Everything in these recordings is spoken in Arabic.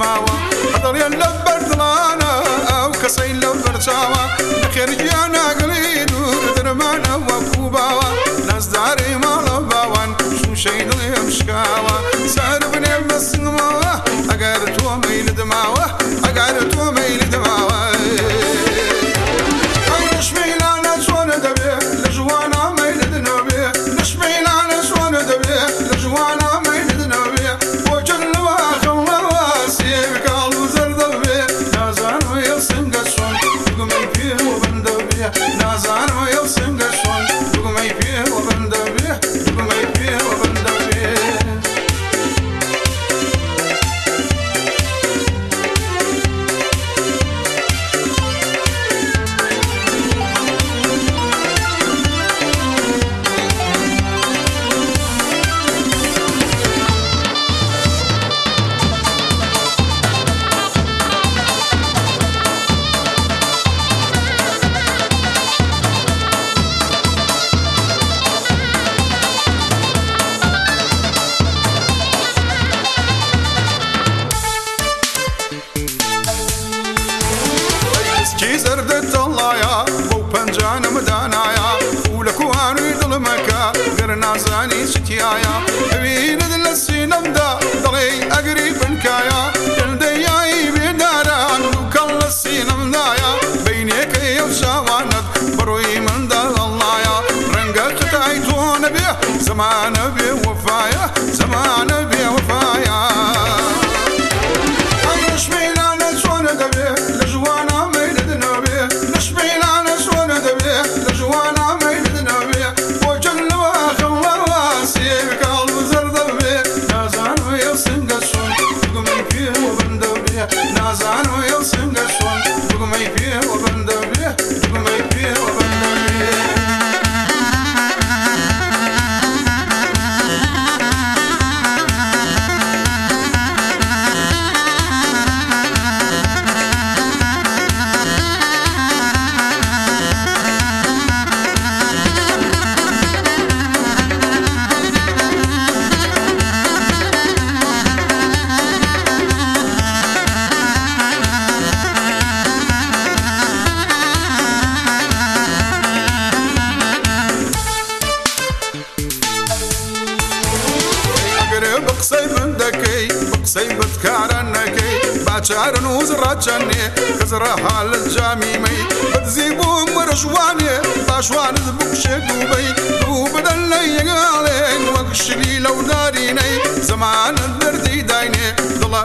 ماوە. قەدەڵیان لە بەردڵانە ئەو کەسەی لەو بەرچاوە. لە خێرگیانە ظلمك غير نازاني شتيايا. بين دل السينم دا ضلي أقري بنكايا. جلدي بيداران وكل السينم دايا بينك يا شواند بروي من دا الله يا. رنقك تعيتون بيه زمان بيه وفايا زمان بيه بتكارنكي باچارن وزراچني كزرا حال الجاميمي بتزيبو مرشواني باشوان زبكش دوبي دوبدن لي قالين وقشلي لو داريني زمان البردي دايني ضلا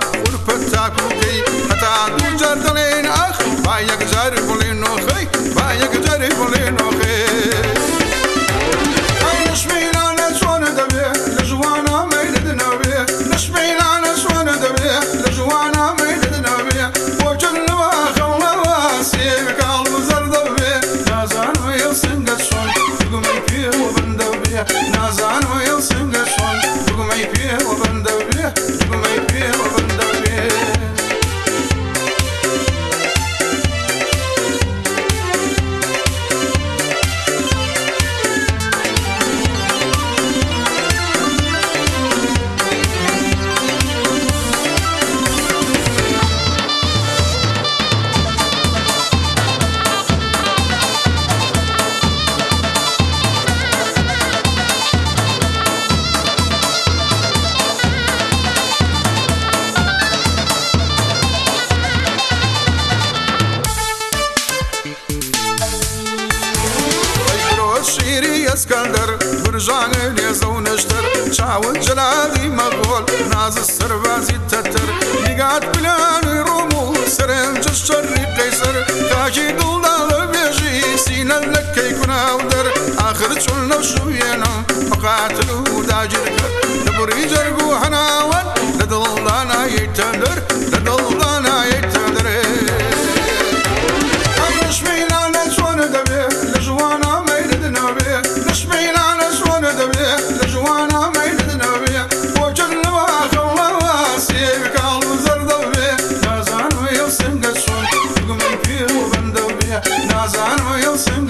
እስከንደር ብርዣን የዘው ነሽተር ቻውን ጀላሊ መቆል ናዝ ሰርባ ሲተተር ሊጋት ብላን ሮሙ ሰረን ጀሸሪ ቀይሰር ካኪ ዱላ ለቤዢ ሲነን ለከይ ኩናው ደር አኽር ጩል ነሹ የና ፈቃትሉ ዳጅርከ ንብሪ ጀርጉ ሕናወን ለድላና ይተንደር Nazar uyusun